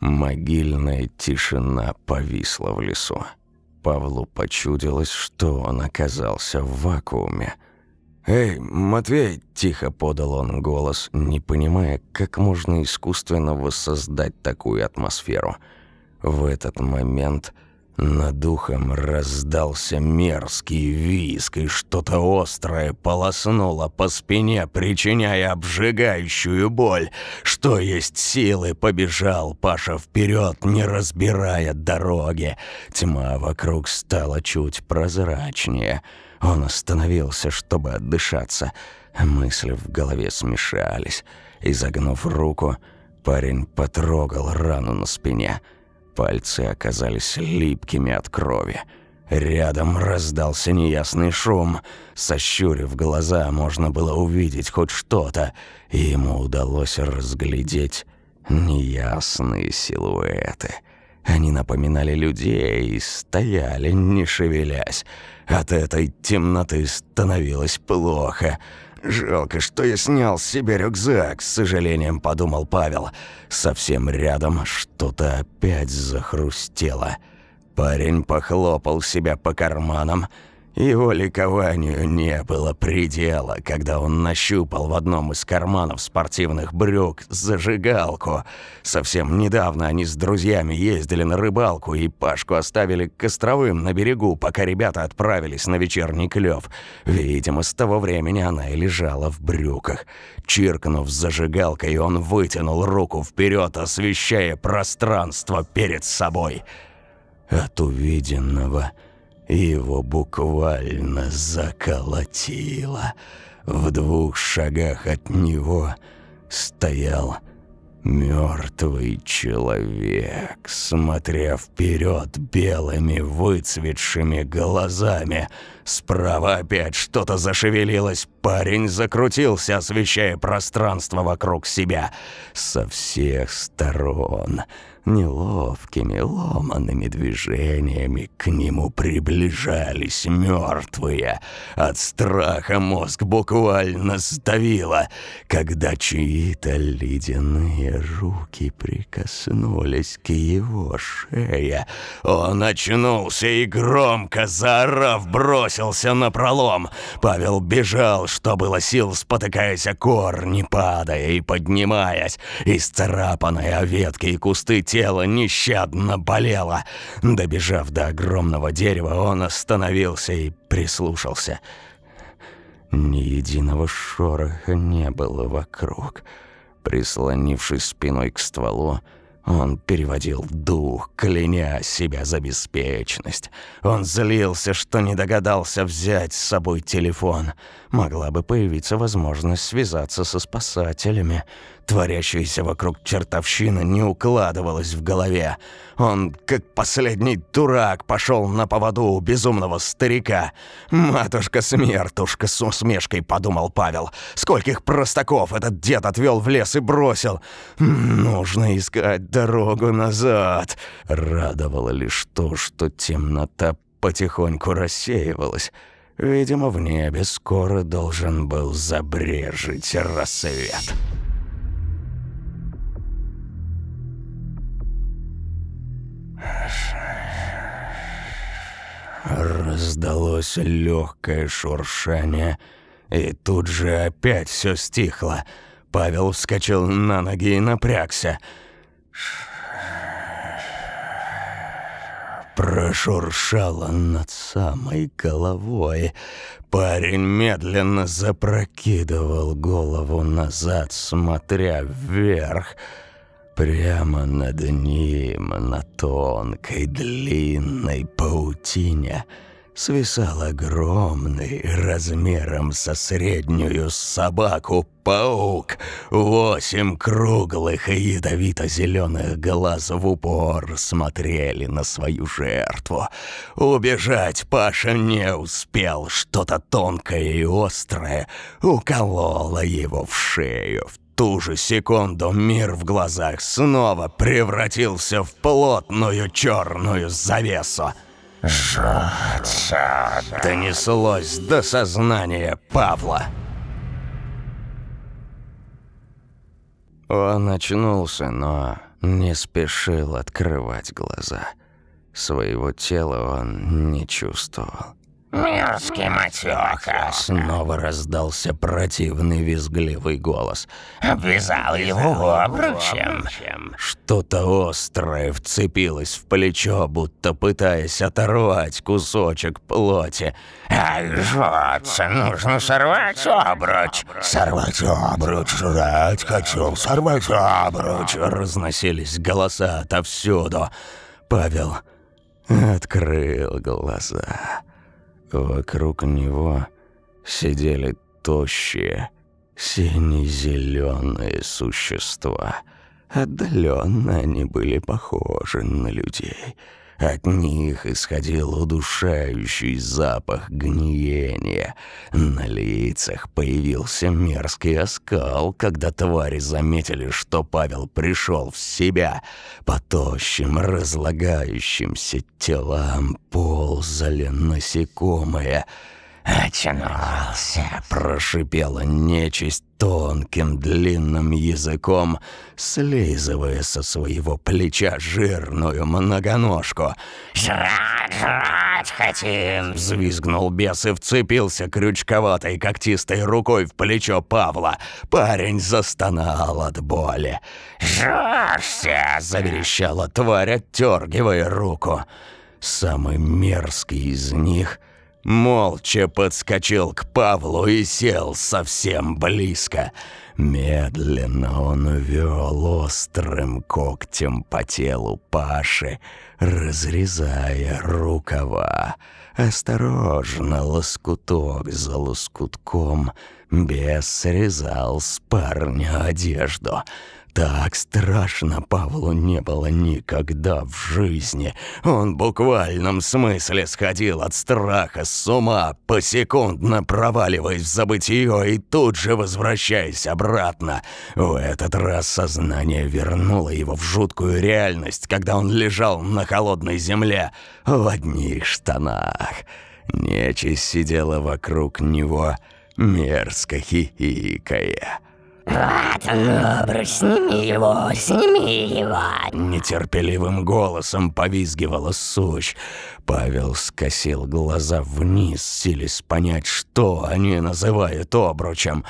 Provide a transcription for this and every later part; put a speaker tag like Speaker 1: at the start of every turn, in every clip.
Speaker 1: Могильная тишина повисла в лесу. Павлу почудилось, что он оказался в вакууме. «Эй, Матвей!» – тихо подал он голос, не понимая, как можно искусственно воссоздать такую атмосферу. В этот момент – над духом раздался мерзкий виск, и что-то острое полоснуло по спине, причиняя обжигающую боль. Что есть силы, побежал Паша вперед, не разбирая дороги. Тьма вокруг стала чуть прозрачнее. Он остановился, чтобы отдышаться. Мысли в голове смешались. Изогнув руку, парень потрогал рану на спине – Пальцы оказались липкими от крови. Рядом раздался неясный шум. Сощурив глаза, можно было увидеть хоть что-то, и ему удалось разглядеть неясные силуэты. Они напоминали людей и стояли, не шевелясь. От этой темноты становилось плохо — «Жалко, что я снял с себя рюкзак», — с сожалением подумал Павел. Совсем рядом что-то опять захрустело. Парень похлопал себя по карманам — его ликованию не было предела, когда он нащупал в одном из карманов спортивных брюк зажигалку. Совсем недавно они с друзьями ездили на рыбалку и Пашку оставили костровым на берегу, пока ребята отправились на вечерний клёв. Видимо, с того времени она и лежала в брюках. Чиркнув зажигалкой, он вытянул руку вперед, освещая пространство перед собой. От увиденного... Его буквально заколотило. В двух шагах от него стоял мертвый человек, смотря вперед белыми выцветшими глазами. Справа опять что-то зашевелилось. Парень закрутился, освещая пространство вокруг себя. Со всех сторон Неловкими, ломанными движениями к нему приближались мертвые. От страха мозг буквально сдавило, когда чьи-то ледяные руки прикоснулись к его шее. Он очнулся и громко заорав бросился на пролом. Павел бежал, что было сил, спотыкаясь о корни, падая и поднимаясь. Исцарапанные о ветки и кусты тело нещадно болело. Добежав до огромного дерева, он остановился и прислушался. Ни единого шороха не было вокруг. Прислонившись спиной к стволу, он переводил дух, кляня себя за беспечность. Он злился, что не догадался взять с собой телефон. Могла бы появиться возможность связаться со спасателями. Творящаяся вокруг чертовщина не укладывалась в голове. Он, как последний дурак, пошел на поводу у безумного старика. «Матушка-смертушка!» — с усмешкой подумал Павел. «Скольких простаков этот дед отвел в лес и бросил! Нужно искать дорогу назад!» Радовало лишь то, что темнота потихоньку рассеивалась. Видимо, в небе скоро должен был забрежить рассвет. Раздалось легкое шуршание, и тут же опять все стихло. Павел вскочил на ноги и напрягся. Прошуршало над самой головой. Парень медленно запрокидывал голову назад, смотря вверх. Прямо над ним, на тонкой длинной паутине, свисал огромный, размером со среднюю собаку, паук. Восемь круглых и ядовито-зеленых глаз в упор смотрели на свою жертву. Убежать Паша не успел. Что-то тонкое и острое укололо его в шею, в ту же секунду мир в глазах снова превратился в плотную черную завесу. «Жаться!» Донеслось до сознания Павла. Он очнулся, но не спешил открывать глаза. Своего тела он не чувствовал.
Speaker 2: «Мерзкий матёха!»
Speaker 1: Снова раздался противный визгливый голос.
Speaker 2: «Обвязал его обручем!»
Speaker 1: Что-то острое вцепилось в плечо, будто пытаясь оторвать кусочек плоти.
Speaker 2: «Ай, жжётся! Нужно сорвать обруч!»
Speaker 3: «Сорвать обруч! Жрать хочу! Сорвать обруч!»
Speaker 1: Разносились голоса отовсюду. Павел открыл глаза. Вокруг него сидели тощие, сине-зеленые существа. Отдаленно они были похожи на людей. От них исходил удушающий запах гниения. На лицах появился мерзкий оскал, когда твари заметили, что Павел пришел в себя. По тощим, разлагающимся телам ползали насекомые —
Speaker 2: «Очнулся!»
Speaker 1: – прошипела нечисть тонким длинным языком, слизывая со своего плеча жирную многоножку.
Speaker 2: «Жрать, жрать хотим!»
Speaker 1: – взвизгнул бес и вцепился крючковатой когтистой рукой в плечо Павла. Парень застонал от боли.
Speaker 2: «Жжешься!»
Speaker 1: – заверещала тварь, оттергивая руку. Самый мерзкий из них – Молча подскочил к Павлу и сел совсем близко. Медленно он вел острым когтем по телу Паши, разрезая рукава. Осторожно, лоскуток за лоскутком, бес срезал с парня одежду — так страшно Павлу не было никогда в жизни. Он в буквальном смысле сходил от страха с ума, посекундно проваливаясь в забытие и тут же возвращаясь обратно. В этот раз сознание вернуло его в жуткую реальность, когда он лежал на холодной земле в одних штанах. Нечисть сидела вокруг него, мерзко хихикая.
Speaker 2: «Вот он, обруч, сними его, сними его!»
Speaker 1: Нетерпеливым голосом повизгивала сущ. Павел скосил глаза вниз, силясь понять, что они называют обручем.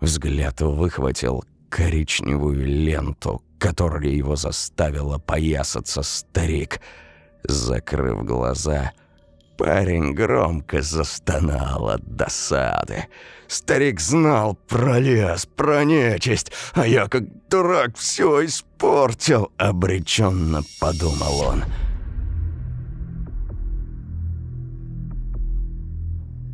Speaker 1: Взгляд выхватил коричневую ленту, которая его заставила поясаться старик. Закрыв глаза, парень громко застонал от досады. Старик знал про лес, про нечисть, а я как дурак все испортил, обреченно подумал он.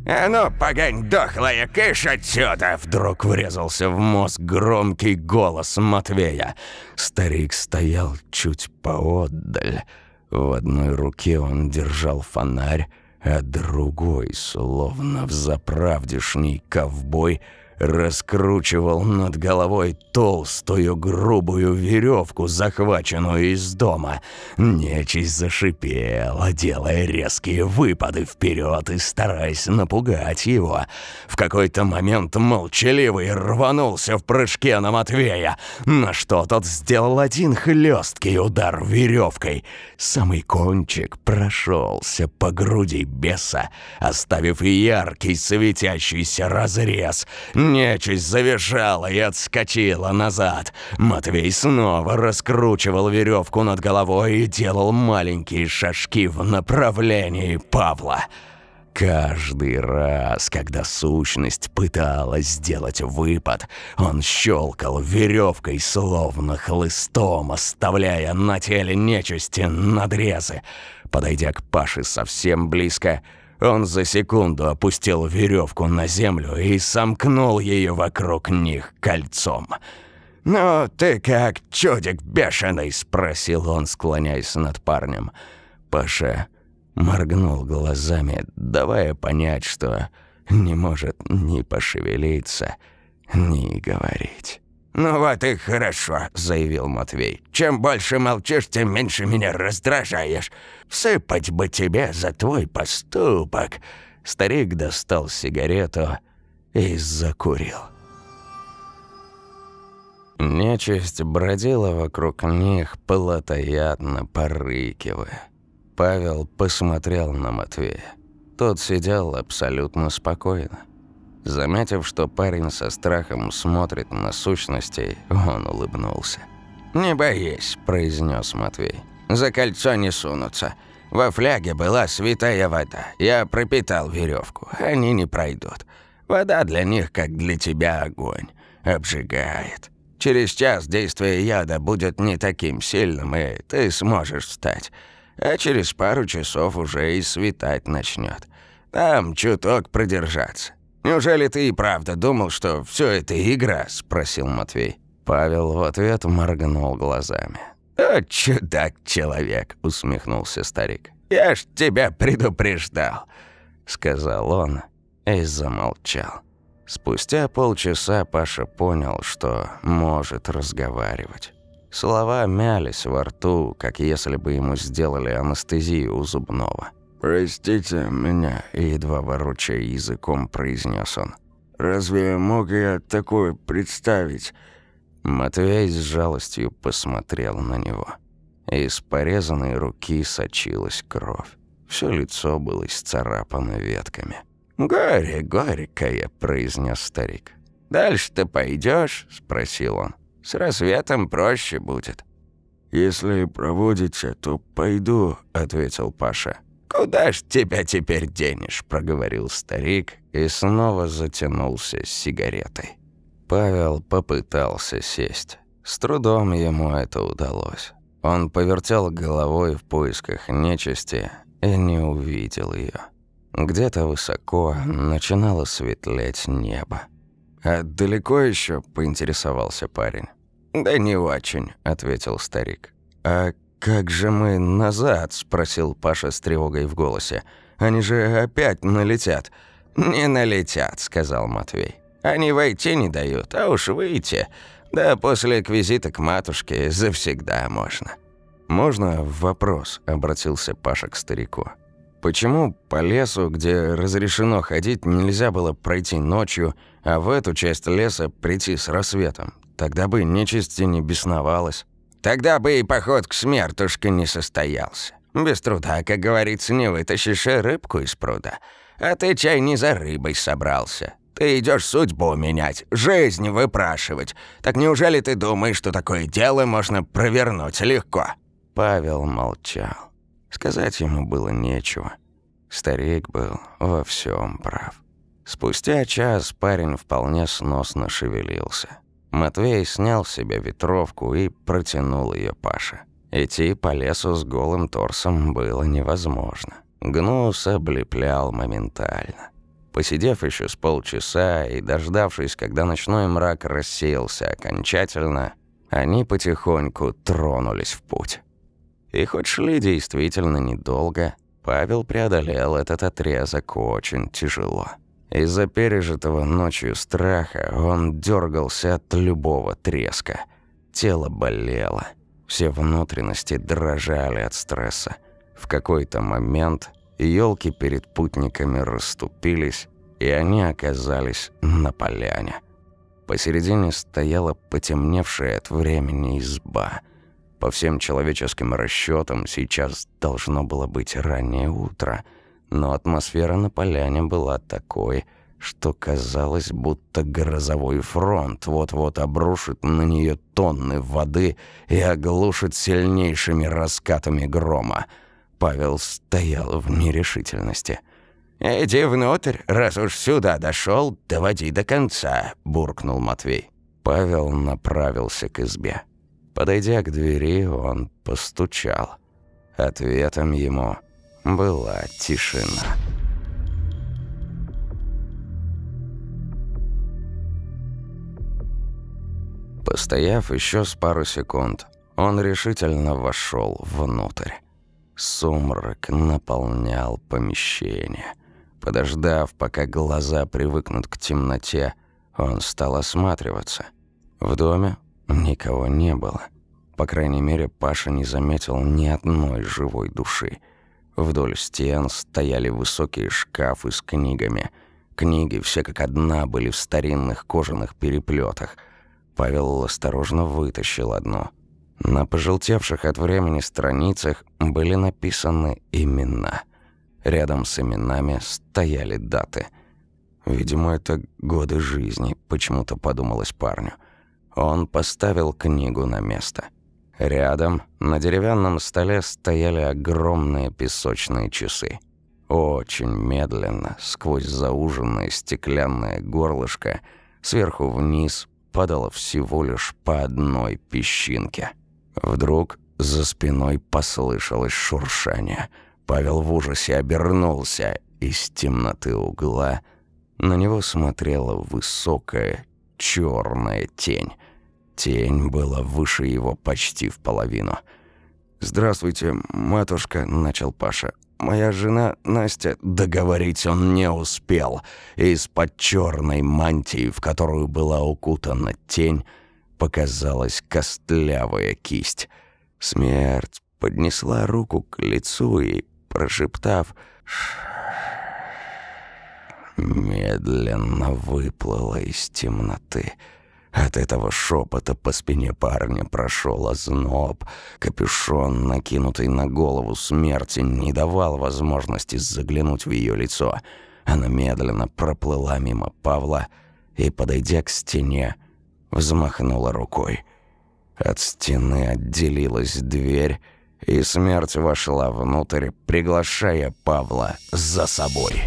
Speaker 2: «А ну, погонь дохлая, кыш отсюда!»
Speaker 1: Вдруг врезался в мозг громкий голос Матвея. Старик стоял чуть поотдаль. В одной руке он держал фонарь, а другой, словно в заправдешний ковбой, раскручивал над головой толстую грубую веревку, захваченную из дома. Нечисть зашипела, делая резкие выпады вперед и стараясь напугать его. В какой-то момент молчаливый рванулся в прыжке на Матвея, на что тот сделал один хлесткий удар веревкой. Самый кончик прошелся по груди беса, оставив яркий светящийся разрез — Нечисть завизжала и отскочила назад. Матвей снова раскручивал веревку над головой и делал маленькие шажки в направлении Павла. Каждый раз, когда сущность пыталась сделать выпад, он щелкал веревкой, словно хлыстом, оставляя на теле нечисти надрезы. Подойдя к Паше совсем близко, он за секунду опустил веревку на землю и сомкнул ее вокруг них кольцом. «Ну, ты как чудик бешеный?» – спросил он, склоняясь над парнем. Паша моргнул глазами, давая понять, что не может ни пошевелиться, ни говорить.
Speaker 2: «Ну вот и хорошо», — заявил Матвей. «Чем больше молчишь, тем меньше меня раздражаешь. Сыпать бы тебе за твой поступок».
Speaker 1: Старик достал сигарету и закурил. Нечисть бродила вокруг них, плотоядно порыкивая. Павел посмотрел на Матвея. Тот сидел абсолютно спокойно. Заметив, что парень со страхом смотрит на сущности, он улыбнулся.
Speaker 2: «Не боись», – произнес Матвей. «За кольцо не сунутся. Во фляге была святая вода. Я пропитал веревку. Они не пройдут. Вода для них, как для тебя, огонь. Обжигает. Через час действие яда будет не таким сильным, и ты сможешь встать. А через пару часов уже и светать начнет. Там чуток продержаться. Неужели ты и правда думал, что все это игра?» – спросил Матвей.
Speaker 1: Павел в ответ моргнул глазами.
Speaker 2: «О, чудак-человек!» – усмехнулся старик. «Я ж тебя предупреждал!»
Speaker 1: – сказал он и замолчал. Спустя полчаса Паша понял, что может разговаривать. Слова мялись во рту, как если бы ему сделали анестезию у зубного.
Speaker 3: «Простите меня», – едва ворочая языком, произнес он. «Разве мог я такое представить?»
Speaker 1: Матвей с жалостью посмотрел на него. Из порезанной руки сочилась кровь. Все лицо было исцарапано ветками.
Speaker 2: «Горе горькое», — произнес старик. «Дальше ты пойдешь? спросил он. «С рассветом проще будет».
Speaker 3: «Если проводите, то пойду», — ответил Паша.
Speaker 2: «Куда ж тебя теперь денешь?» – проговорил старик и снова затянулся с сигаретой.
Speaker 1: Павел попытался сесть. С трудом ему это удалось. Он повертел головой в поисках нечисти и не увидел ее. Где-то высоко начинало светлеть небо. «А далеко еще? поинтересовался парень.
Speaker 2: «Да не очень», — ответил старик.
Speaker 1: «А как же мы назад?» – спросил Паша с тревогой в голосе. «Они же опять налетят».
Speaker 2: «Не налетят», – сказал Матвей. «Они войти не дают, а уж выйти. Да после визита к матушке завсегда можно».
Speaker 1: «Можно вопрос?» – обратился Паша к старику. Почему по лесу, где разрешено ходить, нельзя было пройти ночью, а в эту часть леса прийти с рассветом? Тогда бы нечисти не бесновалась.
Speaker 2: Тогда бы и поход к смертушке не состоялся. Без труда, как говорится, не вытащишь рыбку из пруда. А ты чай не за рыбой собрался. Ты идешь судьбу менять, жизнь выпрашивать. Так неужели ты думаешь, что такое дело можно провернуть легко?»
Speaker 1: Павел молчал. Сказать ему было нечего. Старик был во всем прав. Спустя час парень вполне сносно шевелился. Матвей снял с себя ветровку и протянул ее Паше. Идти по лесу с голым торсом было невозможно. Гнус облеплял моментально. Посидев еще с полчаса и дождавшись, когда ночной мрак рассеялся окончательно, они потихоньку тронулись в путь. И хоть шли действительно недолго, Павел преодолел этот отрезок очень тяжело. Из-за пережитого ночью страха он дергался от любого треска. Тело болело. Все внутренности дрожали от стресса. В какой-то момент елки перед путниками расступились, и они оказались на поляне. Посередине стояла потемневшая от времени изба. По всем человеческим расчетам сейчас должно было быть раннее утро – но атмосфера на поляне была такой, что казалось, будто грозовой фронт вот-вот обрушит на нее тонны воды и оглушит сильнейшими раскатами грома. Павел стоял в нерешительности.
Speaker 2: «Иди внутрь, раз уж сюда дошел, доводи до конца», – буркнул Матвей.
Speaker 1: Павел направился к избе. Подойдя к двери, он постучал. Ответом ему – была тишина. Постояв еще с пару секунд, он решительно вошел внутрь. Сумрак наполнял помещение. Подождав, пока глаза привыкнут к темноте, он стал осматриваться. В доме никого не было. По крайней мере, Паша не заметил ни одной живой души – Вдоль стен стояли высокие шкафы с книгами. Книги все как одна были в старинных кожаных переплетах. Павел осторожно вытащил одну. На пожелтевших от времени страницах были написаны имена. Рядом с именами стояли даты. Видимо, это годы жизни, почему-то подумалось парню. Он поставил книгу на место. Рядом на деревянном столе стояли огромные песочные часы. Очень медленно, сквозь зауженное стеклянное горлышко, сверху вниз падало всего лишь по одной песчинке. Вдруг за спиной послышалось шуршание. Павел в ужасе обернулся. Из темноты угла на него смотрела высокая черная тень. Тень была выше его почти в половину. «Здравствуйте, матушка», — начал Паша. «Моя жена Настя...» Договорить он не успел. Из-под черной мантии, в которую была укутана тень, показалась костлявая кисть. Смерть поднесла руку к лицу и, прошептав медленно выплыла из темноты. От этого шепота по спине парня прошел озноб. Капюшон, накинутый на голову смерти, не давал возможности заглянуть в ее лицо. Она медленно проплыла мимо Павла и, подойдя к стене, взмахнула рукой. От стены отделилась дверь, и смерть вошла внутрь, приглашая Павла за собой.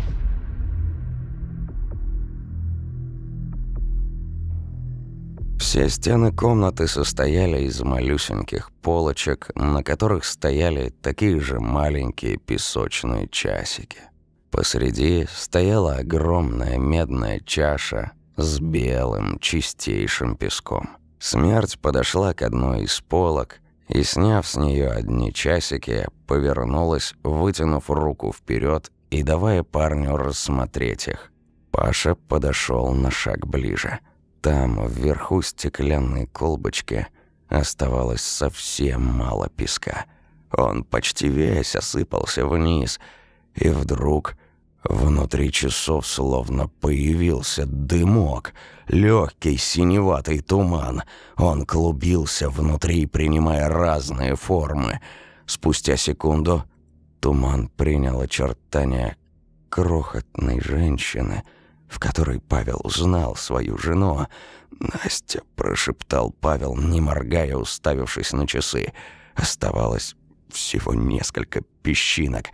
Speaker 1: Все стены комнаты состояли из малюсеньких полочек, на которых стояли такие же маленькие песочные часики. Посреди стояла огромная медная чаша с белым чистейшим песком. Смерть подошла к одной из полок и, сняв с нее одни часики, повернулась, вытянув руку вперед и давая парню рассмотреть их. Паша подошел на шаг ближе. Там, вверху стеклянной колбочки, оставалось совсем мало песка. Он почти весь осыпался вниз, и вдруг Внутри часов словно появился дымок, легкий синеватый туман. Он клубился внутри, принимая разные формы. Спустя секунду туман принял очертания крохотной женщины, в которой Павел узнал свою жену. «Настя», — прошептал Павел, не моргая, уставившись на часы. Оставалось всего несколько песчинок.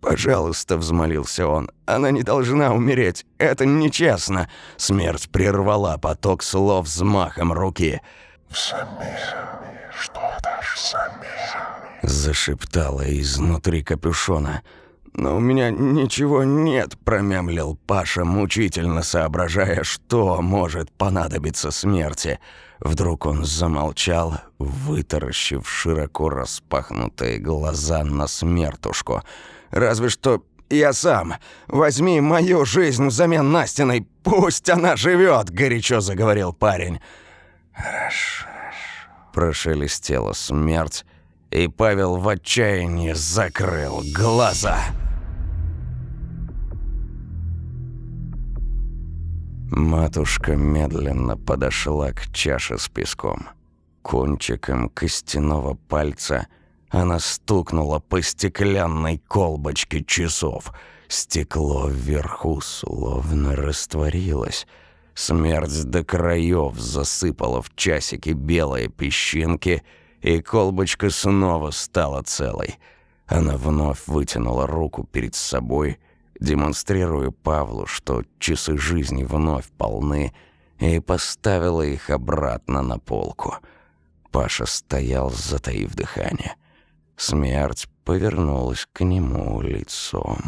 Speaker 1: «Пожалуйста», — взмолился он, — «она не должна умереть. Это нечестно». Смерть прервала поток слов взмахом руки.
Speaker 4: «Сами, что дашь сами?»
Speaker 1: Зашептала изнутри капюшона. «Но у меня ничего нет», — промямлил Паша, мучительно соображая, что может понадобиться смерти. Вдруг он замолчал, вытаращив широко распахнутые глаза на смертушку — Разве что я сам. Возьми мою жизнь взамен Настиной, пусть она живет, горячо заговорил парень.
Speaker 4: Хорошо.
Speaker 1: Прошелестела смерть, и Павел в отчаянии закрыл глаза. Матушка медленно подошла к чаше с песком. Кончиком костяного пальца – она стукнула по стеклянной колбочке часов. Стекло вверху словно растворилось. Смерть до краев засыпала в часики белые песчинки, и колбочка снова стала целой. Она вновь вытянула руку перед собой, демонстрируя Павлу, что часы жизни вновь полны, и поставила их обратно на полку. Паша стоял, затаив дыхание. Смерть повернулась к нему лицом.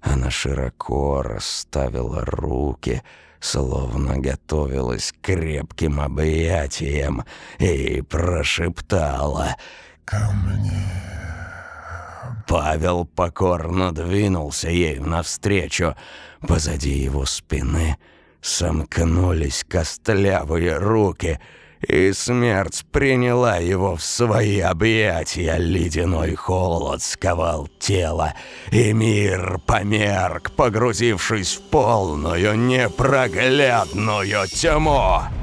Speaker 1: Она широко расставила руки, словно готовилась к крепким объятиям, и прошептала
Speaker 4: «Ко мне».
Speaker 1: Павел покорно двинулся ей навстречу. Позади его спины сомкнулись костлявые руки — и смерть приняла его в свои объятия. Ледяной холод сковал тело, и мир померк, погрузившись в полную непроглядную тьму.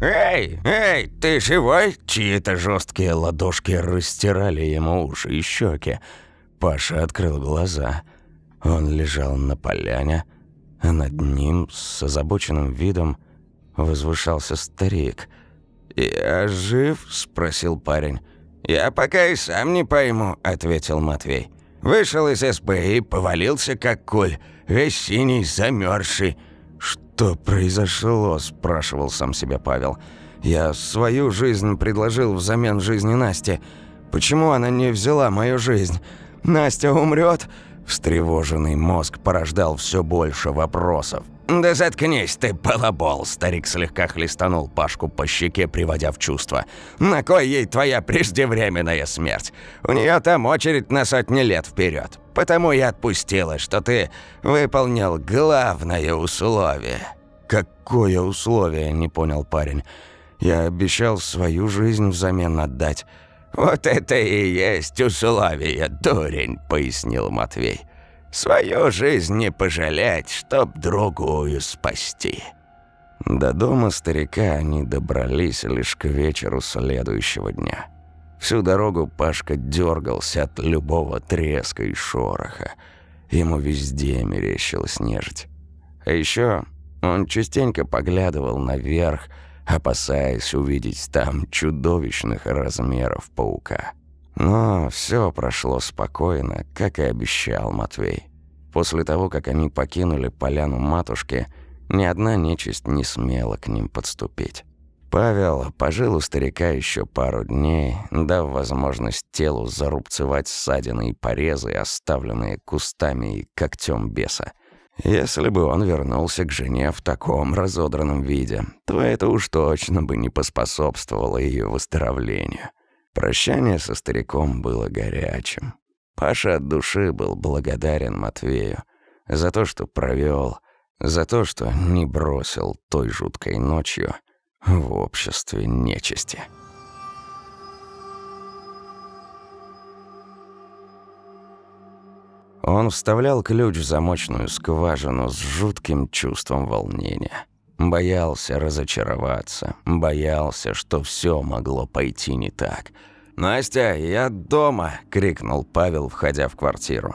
Speaker 2: «Эй, эй, ты живой?»
Speaker 1: Чьи-то жесткие ладошки растирали ему уши и щеки. Паша открыл глаза. Он лежал на поляне, а над ним с озабоченным видом возвышался старик.
Speaker 2: «Я жив?» – спросил парень. «Я пока и сам не пойму», – ответил Матвей. «Вышел из СБ и повалился как куль, весь синий, замерзший.
Speaker 1: «Что произошло?» – спрашивал сам себя Павел. «Я свою жизнь предложил взамен жизни Насти. Почему она не взяла мою жизнь? Настя умрет?» Встревоженный мозг порождал все больше вопросов.
Speaker 2: «Да заткнись ты, балабол!» Старик слегка хлестанул Пашку по щеке, приводя в чувство. «На кой ей твоя преждевременная смерть? У нее там очередь на сотни лет вперед. Потому и отпустила, что ты выполнил главное условие».
Speaker 1: «Какое условие?» – не понял парень. «Я обещал свою жизнь взамен отдать».
Speaker 2: «Вот это и есть условие, дурень», – пояснил Матвей. Свою жизнь не пожалеть, чтоб другую спасти».
Speaker 1: До дома старика они добрались лишь к вечеру следующего дня. Всю дорогу Пашка дергался от любого треска и шороха. Ему везде мерещилась нежить. А еще он частенько поглядывал наверх, опасаясь увидеть там чудовищных размеров паука. Но все прошло спокойно, как и обещал Матвей. После того, как они покинули поляну матушки, ни одна нечисть не смела к ним подступить. Павел пожил у старика еще пару дней, дав возможность телу зарубцевать ссадины и порезы, оставленные кустами и когтем беса. Если бы он вернулся к жене в таком разодранном виде, то это уж точно бы не поспособствовало ее выздоровлению. Прощание со стариком было горячим. Паша от души был благодарен Матвею за то, что провел, за то, что не бросил той жуткой ночью в обществе нечисти. Он вставлял ключ в замочную скважину с жутким чувством волнения. Боялся разочароваться, боялся, что все могло пойти не так. «Настя, я дома!» – крикнул Павел, входя в квартиру.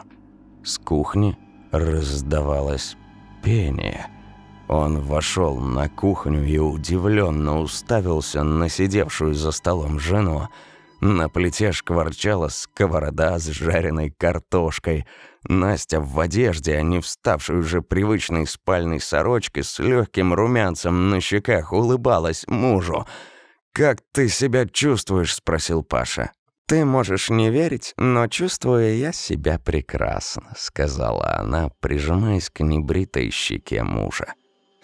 Speaker 1: С кухни раздавалось пение. Он вошел на кухню и удивленно уставился на сидевшую за столом жену. На плите шкварчала сковорода с жареной картошкой – Настя в одежде, а не вставшей уже привычной спальной сорочке с легким румянцем на щеках улыбалась мужу. «Как ты себя чувствуешь?» — спросил Паша. «Ты можешь не верить, но чувствую я себя прекрасно», — сказала она, прижимаясь к небритой щеке мужа.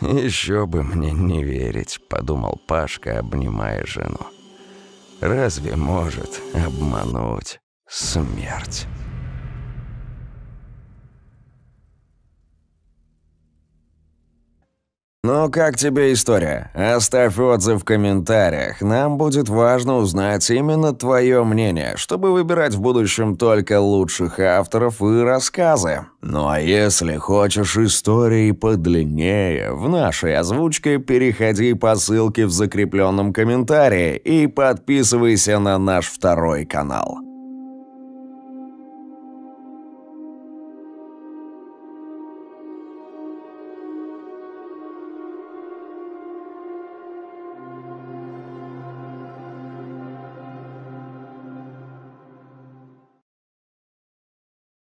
Speaker 1: «Еще бы мне не верить», — подумал Пашка, обнимая жену. «Разве может обмануть смерть?»
Speaker 2: «Ну, как тебе история? Оставь отзыв в комментариях. Нам будет важно узнать именно твое мнение, чтобы выбирать в будущем только лучших авторов и рассказы. Ну а если хочешь истории подлиннее, в нашей озвучке переходи по ссылке в закрепленном комментарии и подписывайся на наш второй канал».